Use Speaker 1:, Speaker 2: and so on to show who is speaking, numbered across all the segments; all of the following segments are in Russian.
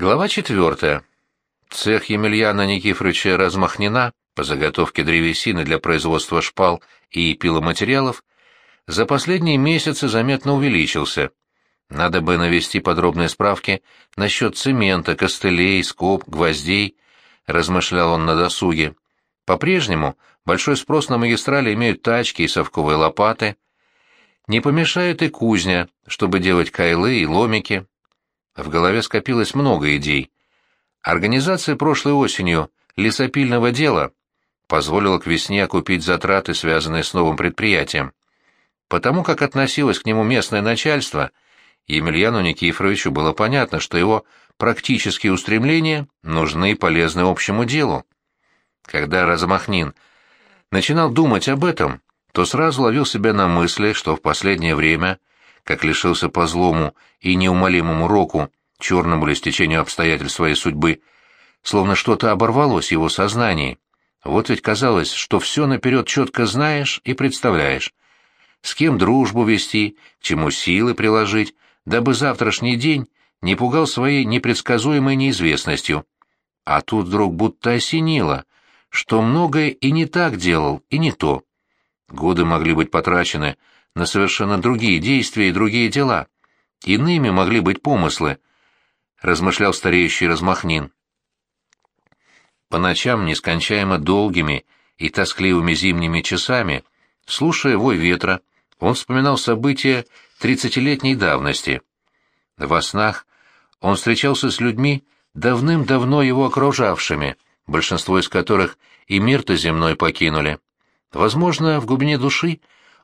Speaker 1: Глава четвертая. Цех Емельяна Никифоровича Размахнина по заготовке древесины для производства шпал и пиломатериалов за последние месяцы заметно увеличился. Надо бы навести подробные справки насчет цемента, костылей, скоб, гвоздей, размышлял он на досуге. По-прежнему большой спрос на магистрали имеют тачки и совковые лопаты. Не помешает и кузня, чтобы делать кайлы и ломики. В голове скопилось много идей. Организация прошлой осенью лесопильного дела позволила к весне окупить затраты, связанные с новым предприятием. Потому как относилось к нему местное начальство, Емельяну Никифоровичу было понятно, что его практические устремления нужны и полезны общему делу. Когда Размахнин начинал думать об этом, то сразу ловил себя на мысли, что в последнее время, как лишился по злому и неумолимому року, черному ли стечению обстоятельств своей судьбы, словно что-то оборвалось в его сознании. Вот ведь казалось, что все наперед четко знаешь и представляешь. С кем дружбу вести, чему силы приложить, дабы завтрашний день не пугал своей непредсказуемой неизвестностью. А тут вдруг будто осенило, что многое и не так делал, и не то. Годы могли быть потрачены на совершенно другие действия и другие дела. Иными могли быть помыслы, — размышлял стареющий Размахнин. По ночам нескончаемо долгими и тоскливыми зимними часами, слушая вой ветра, он вспоминал события тридцатилетней давности. Во снах он встречался с людьми, давным-давно его окружавшими, большинство из которых и мир-то земной покинули. Возможно, в глубине души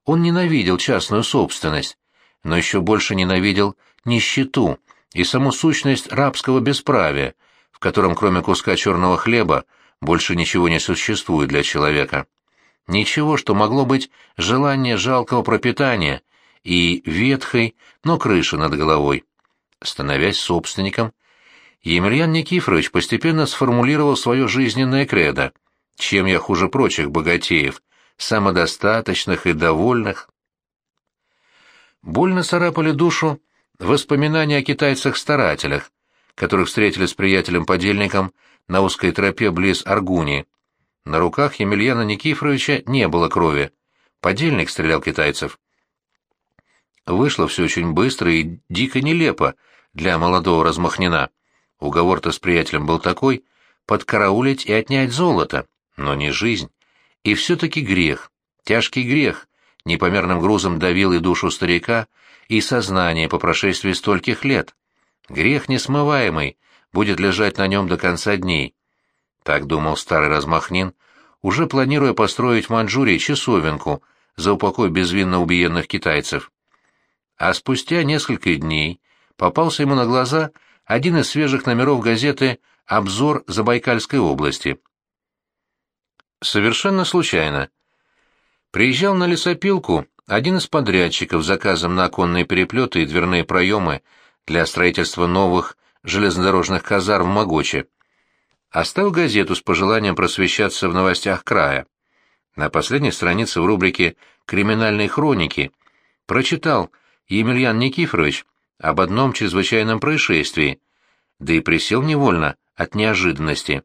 Speaker 1: он ненавидел частную собственность, но еще больше ненавидел нищету и саму сущность рабского бесправия, в котором кроме куска черного хлеба больше ничего не существует для человека. Ничего, что могло быть желание жалкого пропитания и ветхой, но крыши над головой. Становясь собственником, Емельян Никифорович постепенно сформулировал свое жизненное кредо. Чем я хуже прочих богатеев, самодостаточных и довольных? Больно царапали душу воспоминания о китайцах-старателях, которых встретили с приятелем-подельником на узкой тропе близ Аргуни. На руках Емельяна Никифоровича не было крови. Подельник стрелял китайцев. Вышло все очень быстро и дико нелепо для молодого размахнена. Уговор-то с приятелем был такой — подкараулить и отнять золото, но не жизнь. И все-таки грех, тяжкий грех, непомерным грузом давил и душу старика, и сознание по прошествии стольких лет. Грех несмываемый будет лежать на нем до конца дней. Так думал старый размахнин, уже планируя построить в Манчжурии часовенку за упокой безвинно убиенных китайцев. А спустя несколько дней попался ему на глаза один из свежих номеров газеты «Обзор Забайкальской области». Совершенно случайно. Приезжал на лесопилку один из подрядчиков с заказом на оконные переплеты и дверные проемы для строительства новых железнодорожных казар в Могоче. Оставил газету с пожеланием просвещаться в новостях края. На последней странице в рубрике «Криминальные хроники» прочитал Емельян Никифорович об одном чрезвычайном происшествии, да и присел невольно от неожиданности.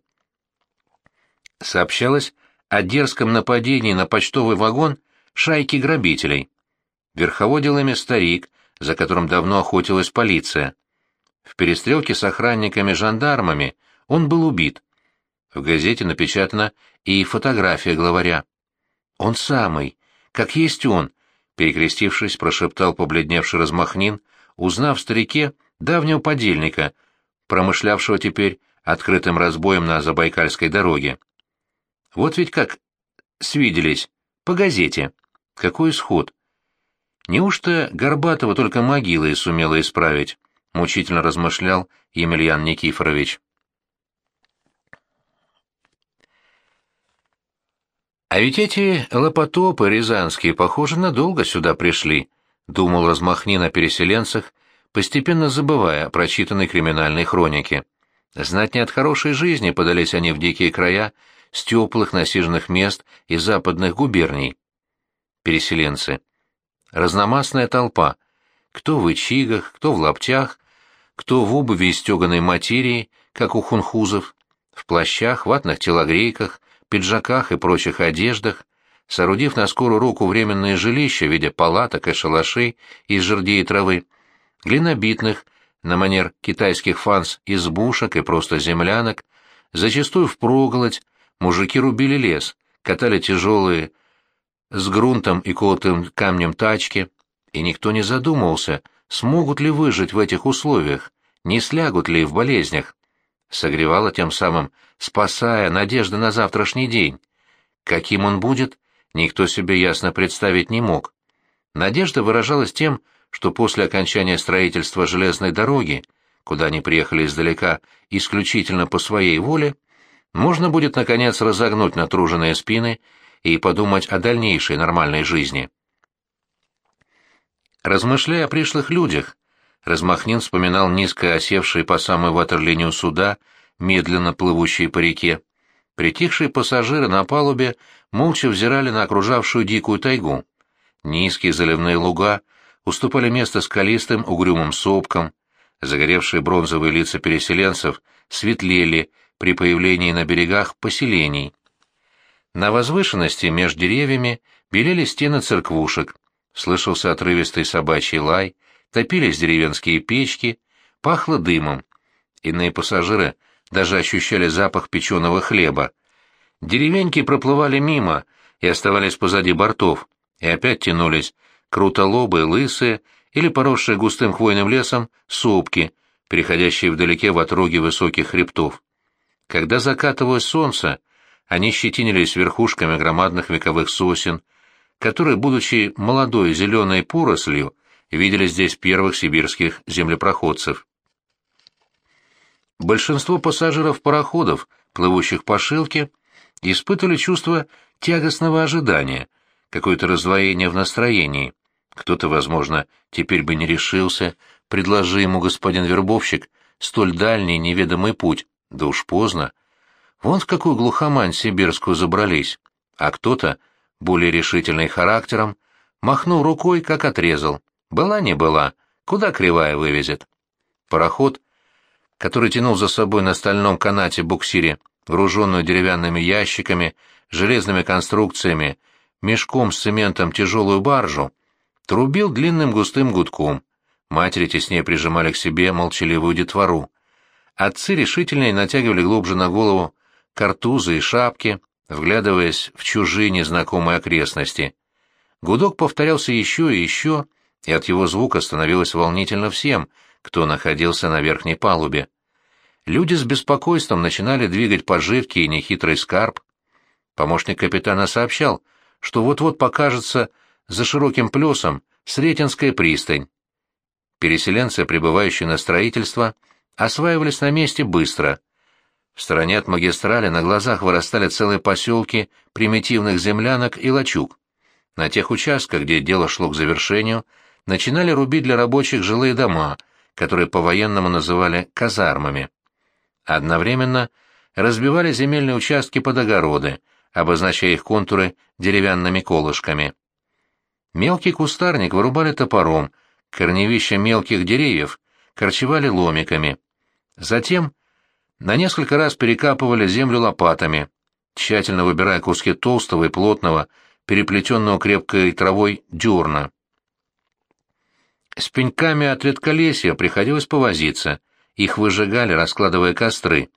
Speaker 1: Сообщалось о дерзком нападении на почтовый вагон шайки грабителей. Верховодил ими старик, за которым давно охотилась полиция. В перестрелке с охранниками-жандармами он был убит. В газете напечатана и фотография главаря. «Он самый, как есть он», — перекрестившись, прошептал побледневший размахнин, узнав в старике давнего подельника, промышлявшего теперь открытым разбоем на Забайкальской дороге. Вот ведь как свиделись, по газете. Какой исход? Неужто Горбатова только могила и сумела исправить? Мучительно размышлял Емельян Никифорович. А ведь эти лопотопы рязанские, похоже, надолго сюда пришли, думал Размахнин о переселенцах, постепенно забывая о прочитанной криминальной хронике. Знать не от хорошей жизни подались они в дикие края с теплых насиженных мест и западных губерний. Переселенцы. Разномастная толпа. Кто в ичигах, кто в лаптях, кто в обуви из стеганой материи, как у хунхузов, в плащах, ватных телогрейках, пиджаках и прочих одеждах, соорудив на скорую руку временные жилища в виде палаток и шалашей из жердей и травы, глинобитных, на манер китайских фанс, избушек и просто землянок, зачастую впроголодь, мужики рубили лес, катали тяжелые с грунтом и колотым камнем тачки, и никто не задумывался, смогут ли выжить в этих условиях, не слягут ли в болезнях. Согревала тем самым, спасая надежды на завтрашний день. Каким он будет, никто себе ясно представить не мог. Надежда выражалась тем, что после окончания строительства железной дороги, куда они приехали издалека исключительно по своей воле, можно будет, наконец, разогнуть натруженные спины и подумать о дальнейшей нормальной жизни. Размышляя о пришлых людях, Размахнин вспоминал низко осевшие по самой ватерлинию суда, медленно плывущие по реке. Притихшие пассажиры на палубе молча взирали на окружавшую дикую тайгу. Низкие заливные луга уступали место скалистым угрюмым сопкам, загоревшие бронзовые лица переселенцев светлели при появлении на берегах поселений. На возвышенности между деревьями белели стены церквушек, слышался отрывистый собачий лай, топились деревенские печки, пахло дымом. Иные пассажиры даже ощущали запах печеного хлеба. Деревеньки проплывали мимо и оставались позади бортов, и опять тянулись крутолобые, лысые или поросшие густым хвойным лесом сопки, переходящие вдалеке в отроги высоких хребтов. Когда закатывалось солнце, они щетинились верхушками громадных вековых сосен, которые, будучи молодой зеленой порослью, видели здесь первых сибирских землепроходцев. Большинство пассажиров пароходов, плывущих по Шилке, испытывали чувство тягостного ожидания, какое-то раздвоение в настроении. Кто-то, возможно, теперь бы не решился, предложи ему господин вербовщик столь дальний неведомый путь, да уж поздно. Вон в какую глухомань сибирскую забрались. А кто-то, более решительный характером, махнул рукой, как отрезал. Была не была, куда кривая вывезет. Пароход, который тянул за собой на стальном канате буксире, груженную деревянными ящиками, железными конструкциями, мешком с цементом тяжелую баржу, трубил длинным густым гудком. Матери теснее прижимали к себе молчаливую детвору. Отцы решительнее натягивали глубже на голову картузы и шапки, вглядываясь в чужие незнакомые окрестности. Гудок повторялся еще и еще, и от его звука становилось волнительно всем, кто находился на верхней палубе. Люди с беспокойством начинали двигать пожитки и нехитрый скарб. Помощник капитана сообщал, что вот-вот покажется за широким плесом Сретенская пристань. Переселенцы, прибывающие на строительство, осваивались на месте быстро. В стороне от магистрали на глазах вырастали целые поселки примитивных землянок и лачуг. На тех участках, где дело шло к завершению, начинали рубить для рабочих жилые дома, которые по-военному называли казармами. Одновременно разбивали земельные участки под огороды, обозначая их контуры деревянными колышками. Мелкий кустарник вырубали топором, корневища мелких деревьев корчевали ломиками. Затем на несколько раз перекапывали землю лопатами, тщательно выбирая куски толстого и плотного, переплетенного крепкой травой дерна. С пеньками от редколесья приходилось повозиться, их выжигали, раскладывая костры.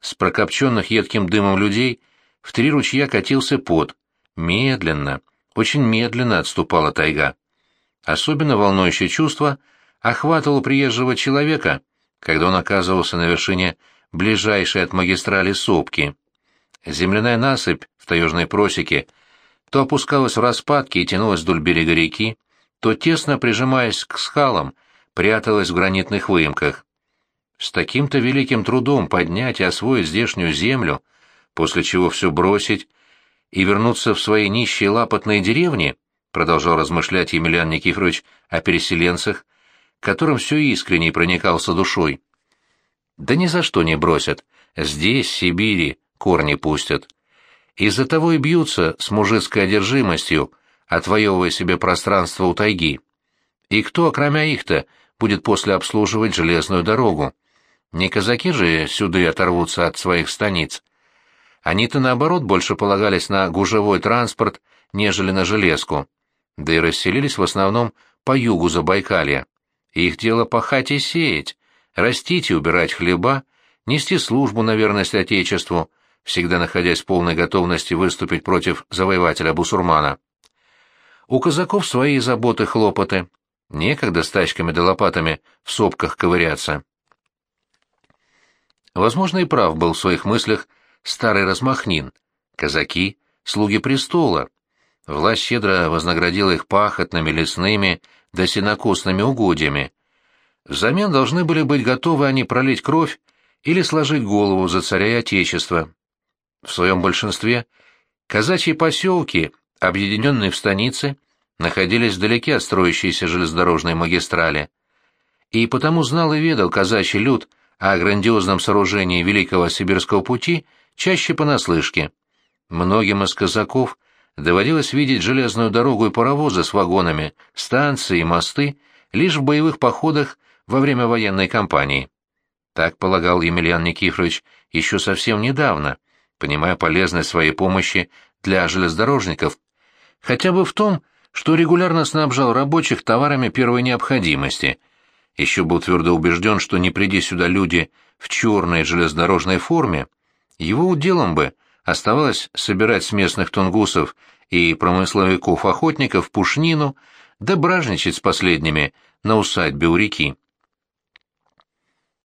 Speaker 1: С прокопченных едким дымом людей в три ручья катился пот. Медленно, очень медленно отступала тайга. Особенно волнующее чувство охватывало приезжего человека, когда он оказывался на вершине ближайшей от магистрали сопки. Земляная насыпь в таежной просеке то опускалась в распадки и тянулась вдоль берега реки, то, тесно прижимаясь к скалам, пряталась в гранитных выемках. С таким-то великим трудом поднять и освоить здешнюю землю, после чего все бросить и вернуться в свои нищие лапотные деревни, продолжал размышлять Емельян Никифорович о переселенцах, которым все искренне проникался душой. Да ни за что не бросят, здесь, в Сибири, корни пустят. Из-за того и бьются с мужицкой одержимостью, отвоевывая себе пространство у тайги. И кто, кроме их-то, будет после обслуживать железную дорогу. Не казаки же сюда оторвутся от своих станиц. Они-то, наоборот, больше полагались на гужевой транспорт, нежели на железку. Да и расселились в основном по югу Забайкалья. Их дело пахать и сеять, растить и убирать хлеба, нести службу на верность Отечеству, всегда находясь в полной готовности выступить против завоевателя-бусурмана. У казаков свои заботы-хлопоты. Некогда с тачками да лопатами в сопках ковыряться. Возможно, и прав был в своих мыслях старый размахнин. Казаки — слуги престола. Власть щедро вознаградила их пахотными, лесными да сенокосными угодьями. Взамен должны были быть готовы они пролить кровь или сложить голову за царя и отечество. В своем большинстве казачьи поселки, объединенные в станицы, находились вдалеке от строящейся железнодорожной магистрали. И потому знал и ведал казачий люд о грандиозном сооружении Великого Сибирского пути чаще понаслышке. Многим из казаков доводилось видеть железную дорогу и паровозы с вагонами, станции и мосты лишь в боевых походах во время военной кампании. Так полагал Емельян Никифорович еще совсем недавно, понимая полезность своей помощи для железнодорожников, хотя бы в том, что регулярно снабжал рабочих товарами первой необходимости. Еще был твердо убежден, что не приди сюда люди в черной железнодорожной форме, его уделом бы оставалось собирать с местных тунгусов и промысловиков-охотников пушнину, да бражничать с последними на усадьбе у реки.